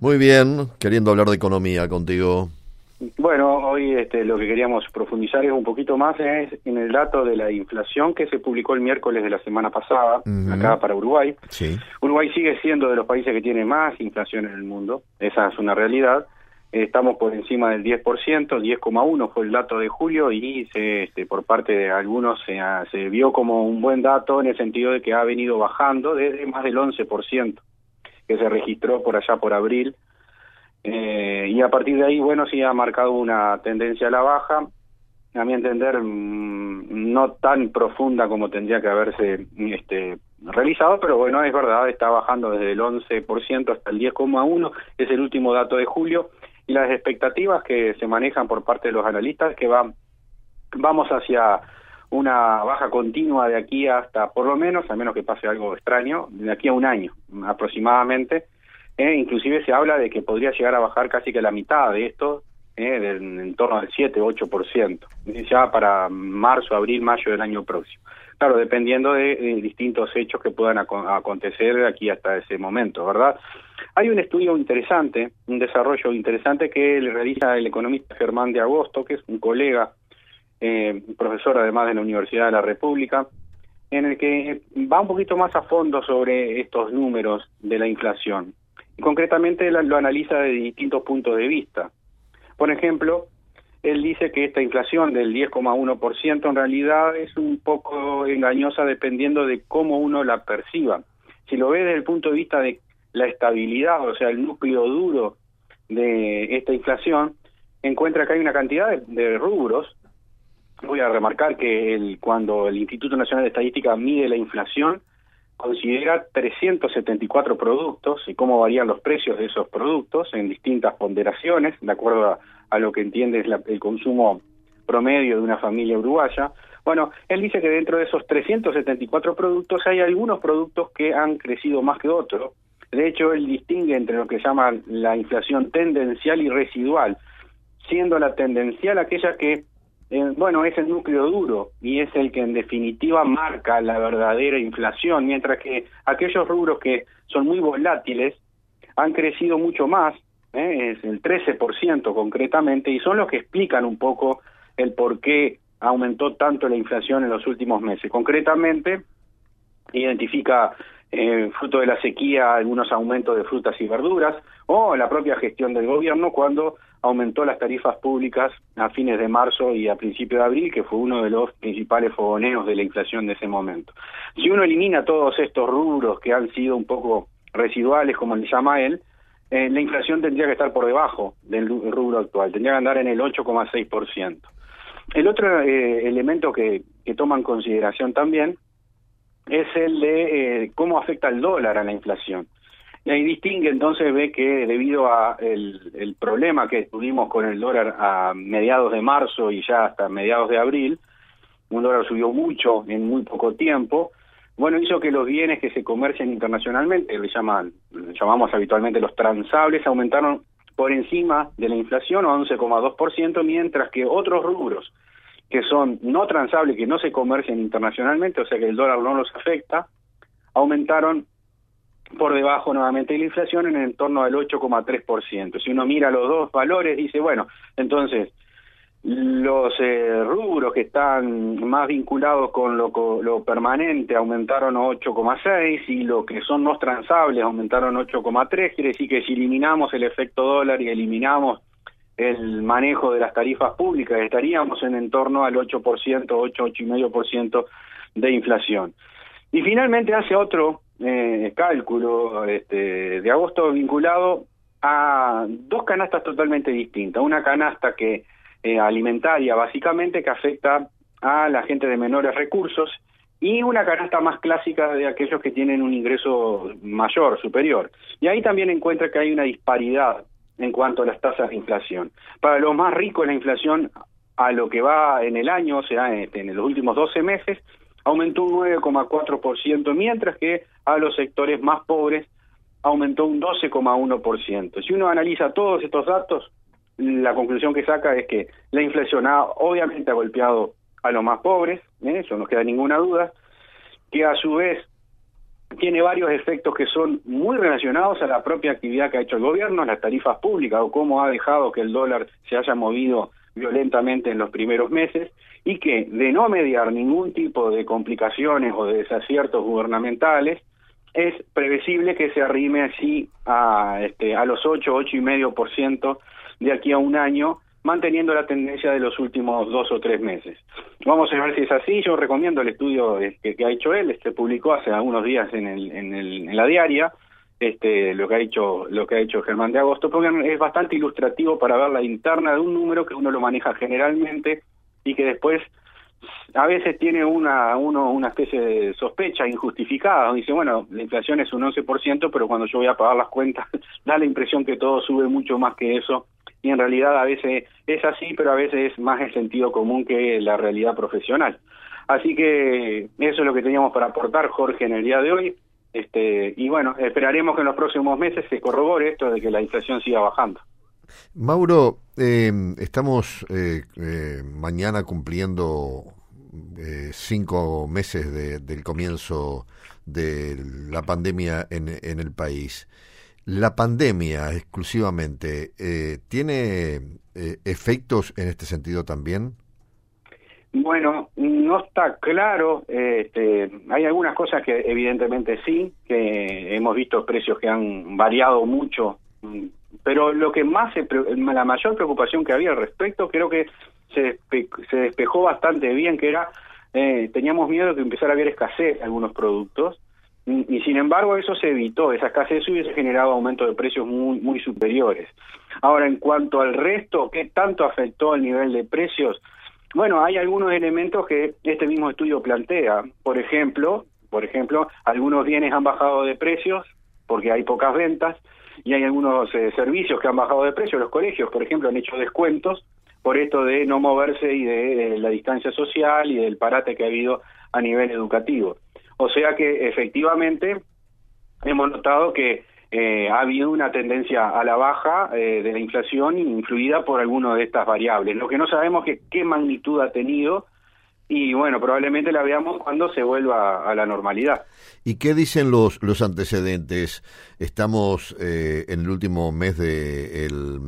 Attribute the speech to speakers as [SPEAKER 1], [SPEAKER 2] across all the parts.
[SPEAKER 1] Muy bien, queriendo hablar de economía contigo.
[SPEAKER 2] Bueno, hoy este, lo que queríamos profundizar es un poquito más en el dato de la inflación que se publicó el miércoles de la semana pasada, acá para Uruguay.
[SPEAKER 1] Sí.
[SPEAKER 2] Uruguay sigue siendo de los países que tiene más inflación en el mundo, esa es una realidad. Estamos por encima del 10%, 10,1 fue el dato de julio y se, este, por parte de algunos se, se vio como un buen dato en el sentido de que ha venido bajando desde más del 11% que se registró por allá por abril. Eh, y a partir de ahí, bueno, sí ha marcado una tendencia a la baja, a mi entender, mm, no tan profunda como tendría que haberse este, realizado, pero bueno, es verdad, está bajando desde el 11% hasta el 10,1%, es el último dato de julio, y las expectativas que se manejan por parte de los analistas que va, vamos hacia una baja continua de aquí hasta, por lo menos, a menos que pase algo extraño, de aquí a un año aproximadamente. Eh, inclusive se habla de que podría llegar a bajar casi que la mitad de esto, eh, en torno al 7-8%, ya para marzo, abril, mayo del año próximo. Claro, dependiendo de, distintos hechos que puedan acontecer aquí hasta ese momento, ¿verdad? Hay un estudio interesante, un desarrollo interesante que le realiza el economista Germán de Agosto, que es un colega eh, profesor además de la Universidad de la República, en el que va un poquito más a fondo sobre estos números de la inflación. Y concretamente lo analiza de distintos puntos de vista. Por ejemplo, él dice que esta inflación del 10,1% en realidad es un poco engañosa dependiendo de cómo uno la perciba. Si lo ve desde el punto de vista de la estabilidad, o sea, el núcleo duro de esta inflación, encuentra que hay una cantidad de rubros voy a remarcar que el, cuando el Instituto Nacional de Estadística mide la inflación, considera 374 productos y cómo varían los precios de esos productos en distintas ponderaciones, de acuerdo a, lo que entiende es el consumo promedio de una familia uruguaya. Bueno, él dice que dentro de esos 374 productos hay algunos productos que han crecido más que otros. De hecho, él distingue entre lo que llama la inflación tendencial y residual, siendo la tendencial aquella que eh, bueno, es el núcleo duro y es el que en definitiva marca la verdadera inflación, mientras que aquellos rubros que son muy volátiles han crecido mucho más, ¿eh? es el 13% concretamente, y son los que explican un poco el por qué aumentó tanto la inflación en los últimos meses. Concretamente, identifica eh, fruto de la sequía algunos aumentos de frutas y verduras o la propia gestión del gobierno cuando aumentó las tarifas públicas a fines de marzo y a principios de abril, que fue uno de los principales fogoneos de la inflación de ese momento. Si uno elimina todos estos rubros que han sido un poco residuales, como le llama él, eh, la inflación tendría que estar por debajo del rubro actual, tendría que andar en el 8,6%. El otro eh, elemento que, que toma en consideración también es el de eh, cómo afecta el dólar a la inflación. Y ahí distingue, entonces ve que debido a el, problema que tuvimos con el dólar a mediados de marzo y ya hasta mediados de abril, un dólar subió mucho en muy poco tiempo, bueno, hizo que los bienes que se comercian internacionalmente, le llaman, llamamos habitualmente los transables, aumentaron por encima de la inflación o 11,2%, mientras que otros rubros que son no transables, que no se comercian internacionalmente, o sea que el dólar no los afecta, aumentaron por debajo nuevamente de la inflación en el entorno del 8,3%. Si uno mira los dos valores, dice, bueno, entonces los eh, rubros que están más vinculados con lo, permanente aumentaron 8,6 y lo que son no transables aumentaron 8,3, quiere decir que si eliminamos el efecto dólar y eliminamos el manejo de las tarifas públicas estaríamos en en torno al 8%, 8, 8,5% de inflación. Y finalmente hace otro eh, cálculo este, de agosto vinculado a dos canastas totalmente distintas. Una canasta que eh, alimentaria básicamente que afecta a la gente de menores recursos y una canasta más clásica de aquellos que tienen un ingreso mayor, superior. Y ahí también encuentra que hay una disparidad en cuanto a las tasas de inflación. Para los más ricos la inflación a lo que va en el año, o sea, en, los últimos 12 meses, aumentó un 9,4%, mientras que a los sectores más pobres aumentó un 12,1%. Si uno analiza todos estos datos, la conclusión que saca es que la inflación ha, obviamente ha golpeado a los más pobres, ¿eh? eso no queda ninguna duda, que a su vez tiene varios efectos que son muy relacionados a la propia actividad que ha hecho el gobierno, las tarifas públicas o cómo ha dejado que el dólar se haya movido violentamente en los primeros meses y que de no mediar ningún tipo de complicaciones o de desaciertos gubernamentales es previsible que se arrime así a este a los 8, ocho y medio por ciento de aquí a un año manteniendo la tendencia de los últimos dos o tres meses. Vamos a ver si es así. Yo recomiendo el estudio que, que ha hecho él, este publicó hace algunos días en, el, en, el, en la diaria, este, lo que ha hecho lo que ha hecho Germán de Agosto, porque es bastante ilustrativo para ver la interna de un número que uno lo maneja generalmente y que después a veces tiene una uno una especie de sospecha injustificada, dice, bueno, la inflación es un 11%, pero cuando yo voy a pagar las cuentas da la impresión que todo sube mucho más que eso y en realidad a veces es así, pero a veces es más el sentido común que la realidad profesional. Así que eso es lo que teníamos para aportar, Jorge, en el día de hoy. Este, y bueno, esperaremos que en los próximos meses se corrobore esto de que la inflación siga bajando.
[SPEAKER 1] Mauro, eh, estamos eh, eh, mañana cumpliendo cinco meses del comienzo de la pandemia en, en el país. ¿La pandemia exclusivamente tiene efectos en este sentido también?
[SPEAKER 2] Bueno, no está claro. Este, hay algunas cosas que evidentemente sí, que hemos visto precios que han variado mucho, pero lo que más, la mayor preocupación que había al respecto, creo que se, se despejó bastante bien, que era, eh, teníamos miedo de que empezara a haber escasez de algunos productos, y sin embargo eso se evitó, esa escasez hubiese generado aumentos de precios muy, muy superiores. Ahora, en cuanto al resto, ¿qué tanto afectó el nivel de precios? Bueno, hay algunos elementos que este mismo estudio plantea. Por ejemplo, por ejemplo, algunos bienes han bajado de precios porque hay pocas ventas y hay algunos eh, servicios que han bajado de precio. Los colegios, por ejemplo, han hecho descuentos por esto de no moverse y de la distancia social y del parate que ha habido a nivel educativo. O sea que efectivamente hemos notado que eh, ha habido una tendencia a la baja eh, de la inflación influida por alguna de estas variables. Lo que no sabemos es qué magnitud ha tenido y bueno, probablemente la veamos cuando se vuelva a la normalidad.
[SPEAKER 1] ¿Y qué dicen los, los antecedentes? Estamos eh, en el último mes de el,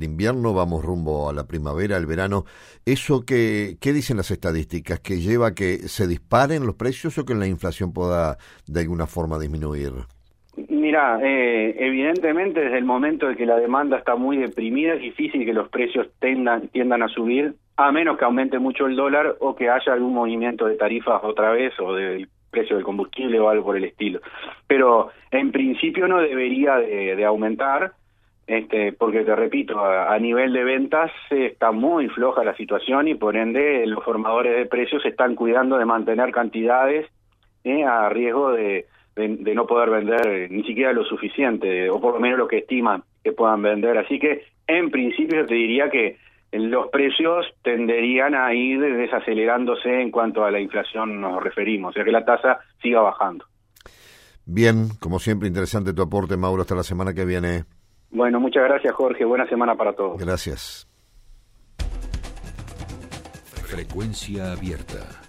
[SPEAKER 1] invierno, vamos rumbo a la primavera, al verano. ¿Eso qué, qué dicen las estadísticas? ¿Que lleva a que se disparen los precios o que la inflación pueda de alguna forma disminuir?
[SPEAKER 2] Mira, eh, evidentemente desde el momento de que la demanda está muy deprimida es difícil que los precios tiendan a subir, a menos que aumente mucho el dólar o que haya algún movimiento de tarifas otra vez o del precio del combustible o algo por el estilo. Pero en principio no debería de, aumentar, este, porque te repito, a, nivel de ventas está muy floja la situación y por ende los formadores de precios están cuidando de mantener cantidades eh, a riesgo de de, no poder vender eh, ni siquiera lo suficiente, o por lo menos lo que estiman que puedan vender. Así que, en principio, yo te diría que los precios tenderían a ir desacelerándose en cuanto a la inflación nos referimos, o sea que la tasa siga bajando.
[SPEAKER 1] Bien, como siempre, interesante tu aporte, Mauro. Hasta la semana que viene.
[SPEAKER 2] Bueno, muchas gracias, Jorge. Buena semana para todos.
[SPEAKER 1] Gracias.
[SPEAKER 3] Frecuencia abierta.